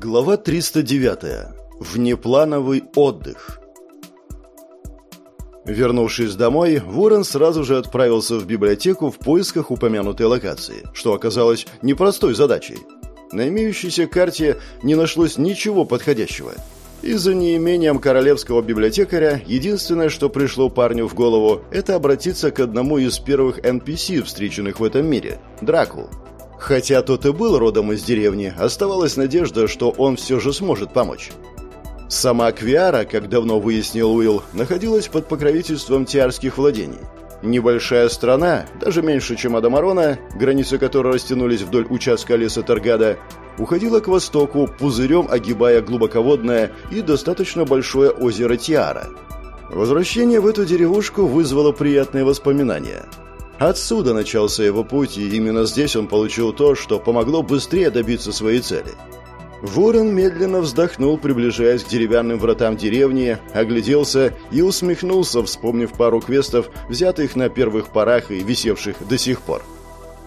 Глава 309. Внеплановый отдых. Вернувшись домой, Ворон сразу же отправился в библиотеку в поисках упомянутой локации, что оказалось непростой задачей. На имеющейся карте не нашлось ничего подходящего. И за неимением королевского библиотекаря единственное, что пришло парню в голову, это обратиться к одному из первых NPC, встреченных в этом мире – Драку. Хотя тот и был родом из деревни, оставалась надежда, что он все же сможет помочь. Сама Квиара, как давно выяснил Уилл, находилась под покровительством тиарских владений. Небольшая страна, даже меньше, чем Адамарона, границы которой растянулись вдоль участка леса Таргада, уходила к востоку, пузырем огибая глубоководное и достаточно большое озеро Тиара. Возвращение в эту деревушку вызвало приятные воспоминания – Отсюда начался его путь, и именно здесь он получил то, что помогло быстрее добиться своей цели. Ворон медленно вздохнул, приближаясь к деревянным вратам деревни, огляделся и усмехнулся, вспомнив пару квестов, взятых на первых порах и висевших до сих пор.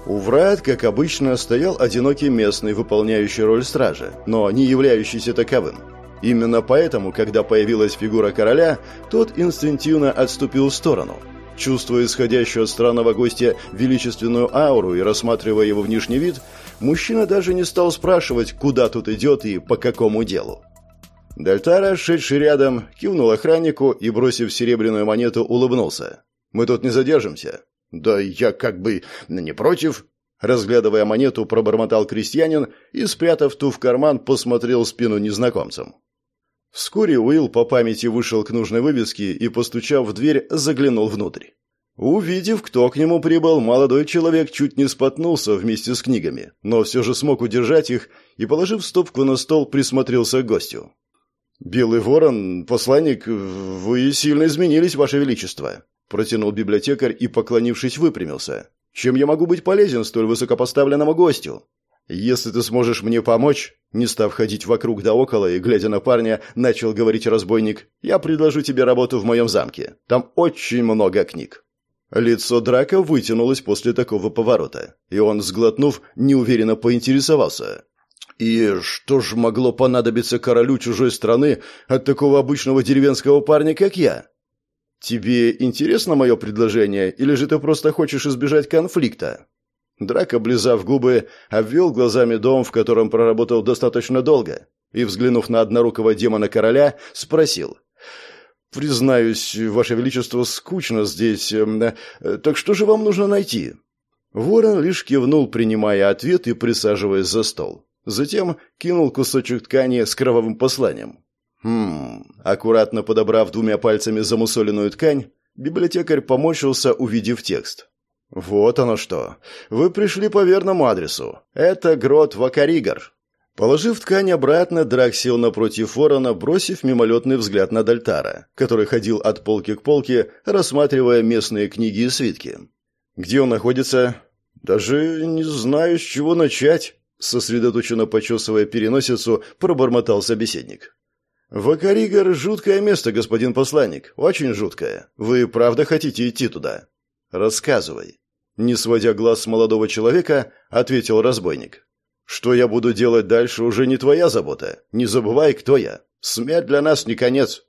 У врат, как обычно, стоял одинокий местный, выполняющий роль стража, но не являющийся таковым. Именно поэтому, когда появилась фигура короля, тот инстинктивно отступил в сторону – Чувствуя исходящую от странного гостя величественную ауру и рассматривая его внешний вид, мужчина даже не стал спрашивать, куда тут идет и по какому делу. Дальтара, шедший рядом, кивнул охраннику и, бросив серебряную монету, улыбнулся. «Мы тут не задержимся?» «Да я как бы не против», Разглядывая монету, пробормотал крестьянин и, спрятав ту в карман, посмотрел спину незнакомцам. Вскоре Уилл по памяти вышел к нужной вывеске и, постучав в дверь, заглянул внутрь. Увидев, кто к нему прибыл, молодой человек чуть не споткнулся вместе с книгами, но все же смог удержать их и, положив стопку на стол, присмотрелся к гостю. «Белый ворон, посланник, вы сильно изменились, ваше величество», протянул библиотекарь и, поклонившись, выпрямился. «Чем я могу быть полезен столь высокопоставленному гостю?» «Если ты сможешь мне помочь», не став ходить вокруг да около и глядя на парня, начал говорить разбойник, «я предложу тебе работу в моем замке. Там очень много книг». Лицо Драка вытянулось после такого поворота, и он, сглотнув, неуверенно поинтересовался. «И что ж могло понадобиться королю чужой страны от такого обычного деревенского парня, как я?» «Тебе интересно мое предложение, или же ты просто хочешь избежать конфликта?» Драк, облизав губы, обвел глазами дом, в котором проработал достаточно долго, и, взглянув на однорукого демона-короля, спросил. «Признаюсь, Ваше Величество, скучно здесь. Эм, так что же вам нужно найти?» Ворон лишь кивнул, принимая ответ и присаживаясь за стол. Затем кинул кусочек ткани с кровавым посланием. «Хм...» Аккуратно подобрав двумя пальцами замусоленную ткань, библиотекарь поморщился, увидев текст. «Вот оно что. Вы пришли по верному адресу. Это грот Вакаригар». Положив ткань обратно, Драк сел напротив ворона, бросив мимолетный взгляд на Дальтара, который ходил от полки к полке, рассматривая местные книги и свитки. «Где он находится?» «Даже не знаю, с чего начать», — сосредоточенно почесывая переносицу, пробормотал собеседник. «Вакаригар — жуткое место, господин посланник, очень жуткое. Вы правда хотите идти туда?» «Рассказывай». Не сводя глаз с молодого человека, ответил разбойник. «Что я буду делать дальше, уже не твоя забота. Не забывай, кто я. Смерть для нас не конец».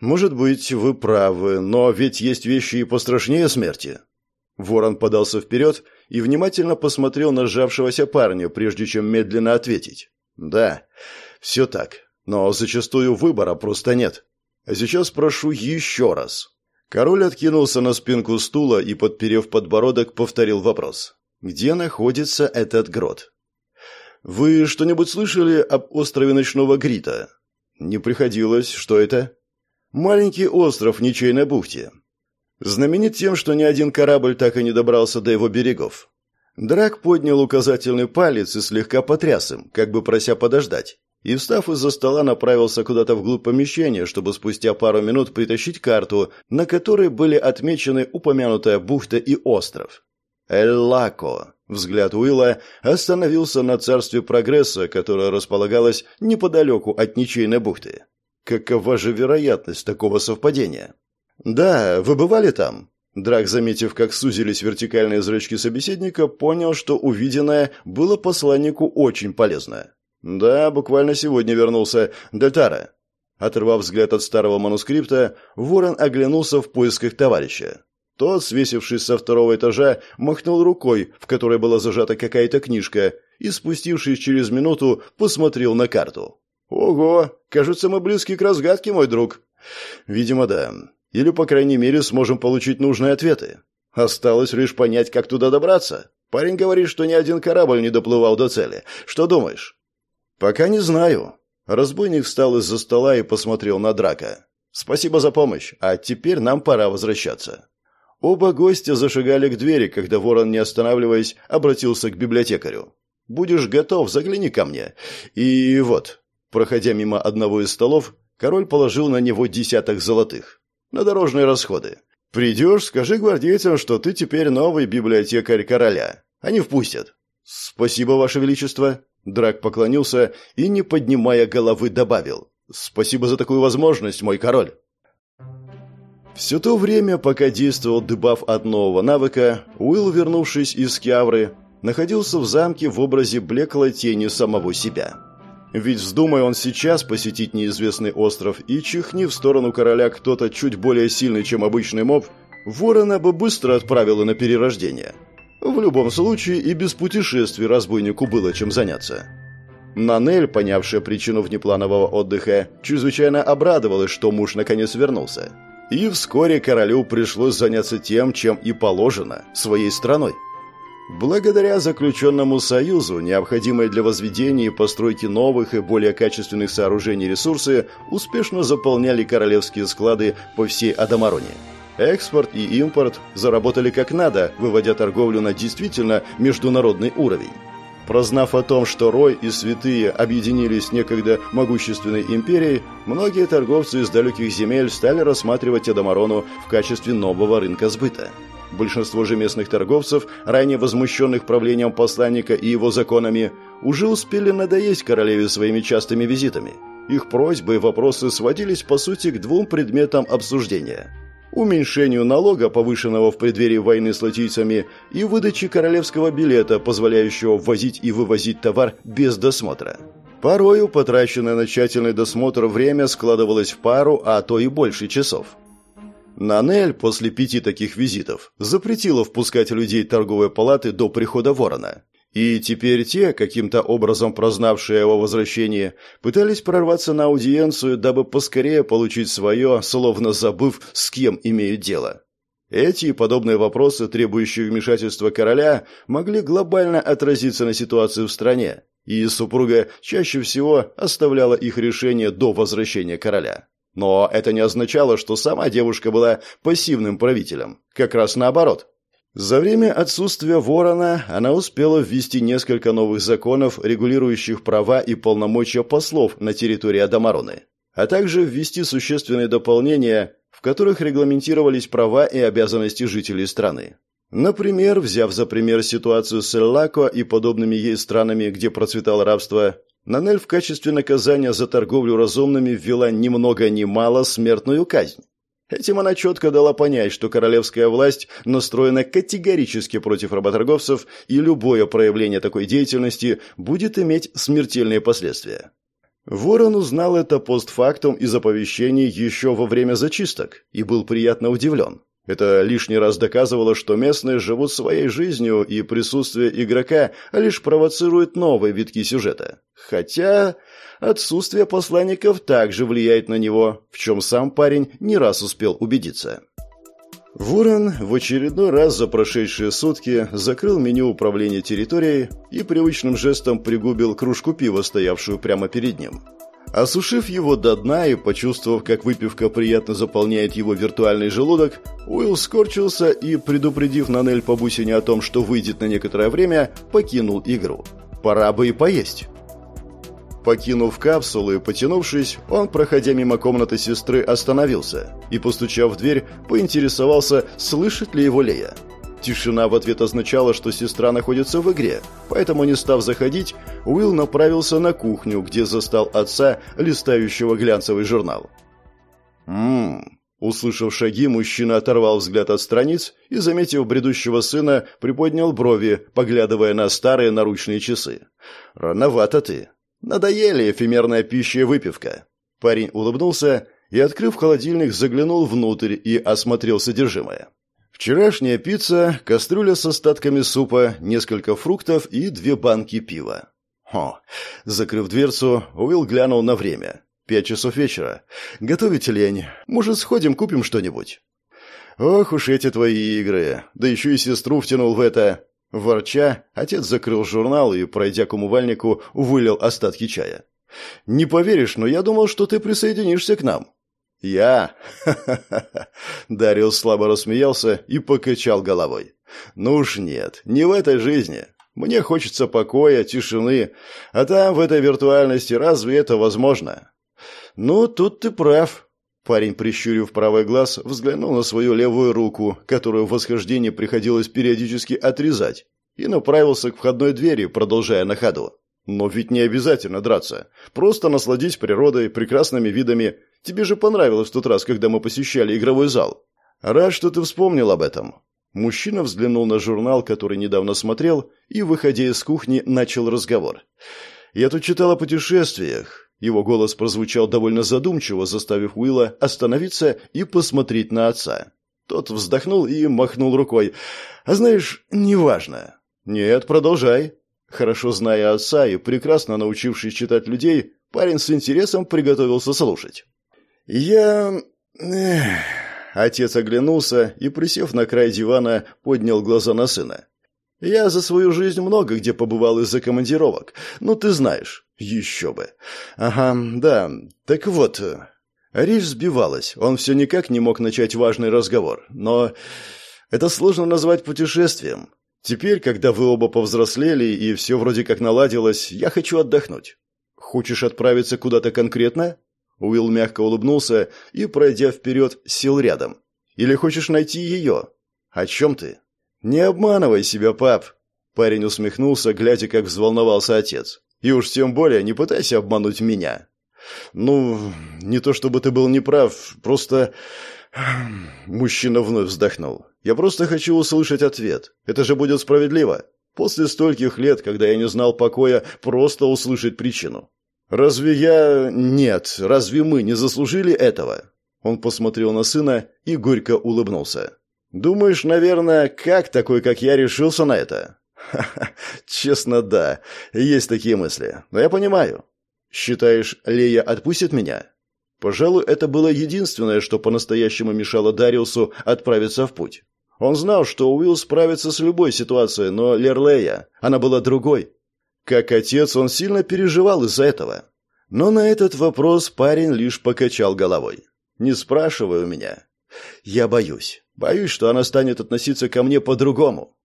«Может быть, вы правы, но ведь есть вещи и пострашнее смерти». Ворон подался вперед и внимательно посмотрел на сжавшегося парня, прежде чем медленно ответить. «Да, все так, но зачастую выбора просто нет. А сейчас прошу еще раз. Король откинулся на спинку стула и, подперев подбородок, повторил вопрос. «Где находится этот грот?» «Вы что-нибудь слышали об острове Ночного Грита?» «Не приходилось. Что это?» «Маленький остров в ничейной бухте. Знаменит тем, что ни один корабль так и не добрался до его берегов». Драк поднял указательный палец и слегка потряс им, как бы прося подождать и, встав из-за стола, направился куда-то вглубь помещения, чтобы спустя пару минут притащить карту, на которой были отмечены упомянутая бухта и остров. Эль-Лако. Взгляд Уилла остановился на царстве прогресса, которое располагалось неподалеку от ничейной бухты. Какова же вероятность такого совпадения? «Да, вы бывали там?» Драк, заметив, как сузились вертикальные зрачки собеседника, понял, что увиденное было посланнику очень полезно. «Да, буквально сегодня вернулся. Дельтара». Оторвав взгляд от старого манускрипта, Ворон оглянулся в поисках товарища. Тот, свесившись со второго этажа, махнул рукой, в которой была зажата какая-то книжка, и, спустившись через минуту, посмотрел на карту. «Ого! Кажется, мы близки к разгадке, мой друг». «Видимо, да. Или, по крайней мере, сможем получить нужные ответы. Осталось лишь понять, как туда добраться. Парень говорит, что ни один корабль не доплывал до цели. Что думаешь?» «Пока не знаю». Разбойник встал из-за стола и посмотрел на Драка. «Спасибо за помощь, а теперь нам пора возвращаться». Оба гостя зашагали к двери, когда ворон, не останавливаясь, обратился к библиотекарю. «Будешь готов, загляни ко мне. И вот». Проходя мимо одного из столов, король положил на него десяток золотых. На дорожные расходы. «Придешь, скажи гвардейцам, что ты теперь новый библиотекарь короля. Они впустят». «Спасибо, ваше величество». Драк поклонился и, не поднимая головы, добавил. «Спасибо за такую возможность, мой король». Все то время, пока действовал дебаф от нового навыка, Уилл, вернувшись из Киавры, находился в замке в образе блеклой тени самого себя. Ведь вздумай он сейчас посетить неизвестный остров и чихни в сторону короля кто-то чуть более сильный, чем обычный моб, ворона бы быстро отправила на перерождение. В любом случае и без путешествий разбойнику было чем заняться. Нанель, понявшая причину внепланового отдыха, чрезвычайно обрадовалась, что муж наконец вернулся. И вскоре королю пришлось заняться тем, чем и положено, своей страной. Благодаря заключенному союзу, необходимые для возведения и постройки новых и более качественных сооружений ресурсы успешно заполняли королевские склады по всей Адамароне. Экспорт и импорт заработали как надо, выводя торговлю на действительно международный уровень. Прознав о том, что Рой и Святые объединились некогда могущественной империей, многие торговцы из далеких земель стали рассматривать Адамарону в качестве нового рынка сбыта. Большинство же местных торговцев, ранее возмущенных правлением посланника и его законами, уже успели надоесть королеве своими частыми визитами. Их просьбы и вопросы сводились по сути к двум предметам обсуждения – уменьшению налога, повышенного в преддверии войны с латийцами, и выдаче королевского билета, позволяющего ввозить и вывозить товар без досмотра. Порою потраченное на тщательный досмотр время складывалось в пару, а то и больше часов. Нанель после пяти таких визитов запретила впускать людей торговой палаты до прихода ворона. И теперь те, каким-то образом прознавшие его возвращении, пытались прорваться на аудиенцию, дабы поскорее получить свое, словно забыв, с кем имеют дело. Эти и подобные вопросы, требующие вмешательства короля, могли глобально отразиться на ситуации в стране, и супруга чаще всего оставляла их решение до возвращения короля. Но это не означало, что сама девушка была пассивным правителем. Как раз наоборот – за время отсутствия Ворона она успела ввести несколько новых законов, регулирующих права и полномочия послов на территории Адамароны, а также ввести существенные дополнения, в которых регламентировались права и обязанности жителей страны. Например, взяв за пример ситуацию с Эллако и подобными ей странами, где процветало рабство, Нанель в качестве наказания за торговлю разумными ввела ни много ни мало смертную казнь. Этим она четко дала понять, что королевская власть настроена категорически против работорговцев, и любое проявление такой деятельности будет иметь смертельные последствия. Ворон узнал это постфактум из оповещений еще во время зачисток и был приятно удивлен. Это лишний раз доказывало, что местные живут своей жизнью, и присутствие игрока лишь провоцирует новые витки сюжета. Хотя отсутствие посланников также влияет на него, в чем сам парень не раз успел убедиться. Ворон в очередной раз за прошедшие сутки закрыл меню управления территорией и привычным жестом пригубил кружку пива, стоявшую прямо перед ним. Осушив его до дна и почувствовав, как выпивка приятно заполняет его виртуальный желудок, Уилл скорчился и, предупредив Нанель по бусине о том, что выйдет на некоторое время, покинул игру. Пора бы и поесть. Покинув капсулу и потянувшись, он, проходя мимо комнаты сестры, остановился и, постучав в дверь, поинтересовался, слышит ли его Лея. Тишина в ответ означала, что сестра находится в игре, поэтому, не став заходить, Уилл направился на кухню, где застал отца, листающего глянцевый журнал. «Ммм...» Услышав шаги, мужчина оторвал взгляд от страниц и, заметив бредущего сына, приподнял брови, поглядывая на старые наручные часы. «Рановато ты». Надоели эфемерная пища и выпивка. Парень улыбнулся и, открыв холодильник, заглянул внутрь и осмотрел содержимое. Вчерашняя пицца, кастрюля с остатками супа, несколько фруктов и две банки пива. О, закрыв дверцу, Уилл глянул на время. Пять часов вечера. Готовить лень. Может, сходим, купим что-нибудь? Ох уж эти твои игры. Да еще и сестру втянул в это. Ворча, отец закрыл журнал и, пройдя к умывальнику, вылил остатки чая. «Не поверишь, но я думал, что ты присоединишься к нам». «Я?» Дариус слабо рассмеялся и покачал головой. «Ну уж нет, не в этой жизни. Мне хочется покоя, тишины, а там, в этой виртуальности, разве это возможно?» «Ну, тут ты прав». Парень, прищурив правый глаз, взглянул на свою левую руку, которую в восхождении приходилось периодически отрезать, и направился к входной двери, продолжая на ходу. Но ведь не обязательно драться. Просто насладись природой, прекрасными видами. Тебе же понравилось в тот раз, когда мы посещали игровой зал. Рад, что ты вспомнил об этом. Мужчина взглянул на журнал, который недавно смотрел, и, выходя из кухни, начал разговор. «Я тут читал о путешествиях». Его голос прозвучал довольно задумчиво, заставив Уилла остановиться и посмотреть на отца. Тот вздохнул и махнул рукой. «А знаешь, неважно». «Нет, продолжай». Хорошо зная отца и прекрасно научившись читать людей, парень с интересом приготовился слушать. «Я...» Отец оглянулся и, присев на край дивана, поднял глаза на сына. «Я за свою жизнь много где побывал из-за командировок. Ну, ты знаешь. Еще бы. Ага, да. Так вот...» Речь сбивалась. Он все никак не мог начать важный разговор. Но это сложно назвать путешествием. Теперь, когда вы оба повзрослели и все вроде как наладилось, я хочу отдохнуть. Хочешь отправиться куда-то конкретно? Уилл мягко улыбнулся и, пройдя вперед, сел рядом. Или хочешь найти ее? О чем ты? Не обманывай себя, пап. Парень усмехнулся, глядя, как взволновался отец. И уж тем более не пытайся обмануть меня. Ну, не то чтобы ты был неправ, просто... Мужчина вновь вздохнул. Я просто хочу услышать ответ. Это же будет справедливо. После стольких лет, когда я не знал покоя, просто услышать причину. Разве я... Нет, разве мы не заслужили этого? Он посмотрел на сына и горько улыбнулся. Думаешь, наверное, как такой, как я, решился на это? Ха-ха, честно, да. Есть такие мысли. Но я понимаю. Считаешь, Лея отпустит меня? Пожалуй, это было единственное, что по-настоящему мешало Дариусу отправиться в путь. Он знал, что Уилл справится с любой ситуацией, но Лерлея, она была другой. Как отец, он сильно переживал из-за этого. Но на этот вопрос парень лишь покачал головой. «Не спрашивай у меня. Я боюсь. Боюсь, что она станет относиться ко мне по-другому».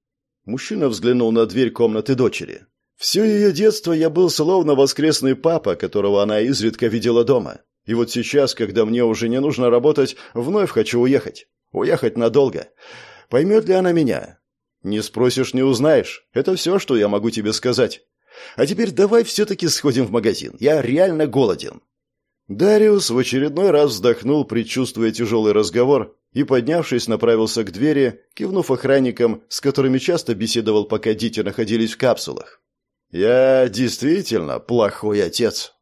Мужчина взглянул на дверь комнаты дочери. Все ее детство я был словно воскресный папа, которого она изредка видела дома. И вот сейчас, когда мне уже не нужно работать, вновь хочу уехать. Уехать надолго. Поймет ли она меня? Не спросишь, не узнаешь. Это все, что я могу тебе сказать. А теперь давай все-таки сходим в магазин. Я реально голоден». Дариус в очередной раз вздохнул, предчувствуя тяжелый разговор, и, поднявшись, направился к двери, кивнув охранникам, с которыми часто беседовал, пока дети находились в капсулах. «Я действительно плохой отец».